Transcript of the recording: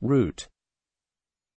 root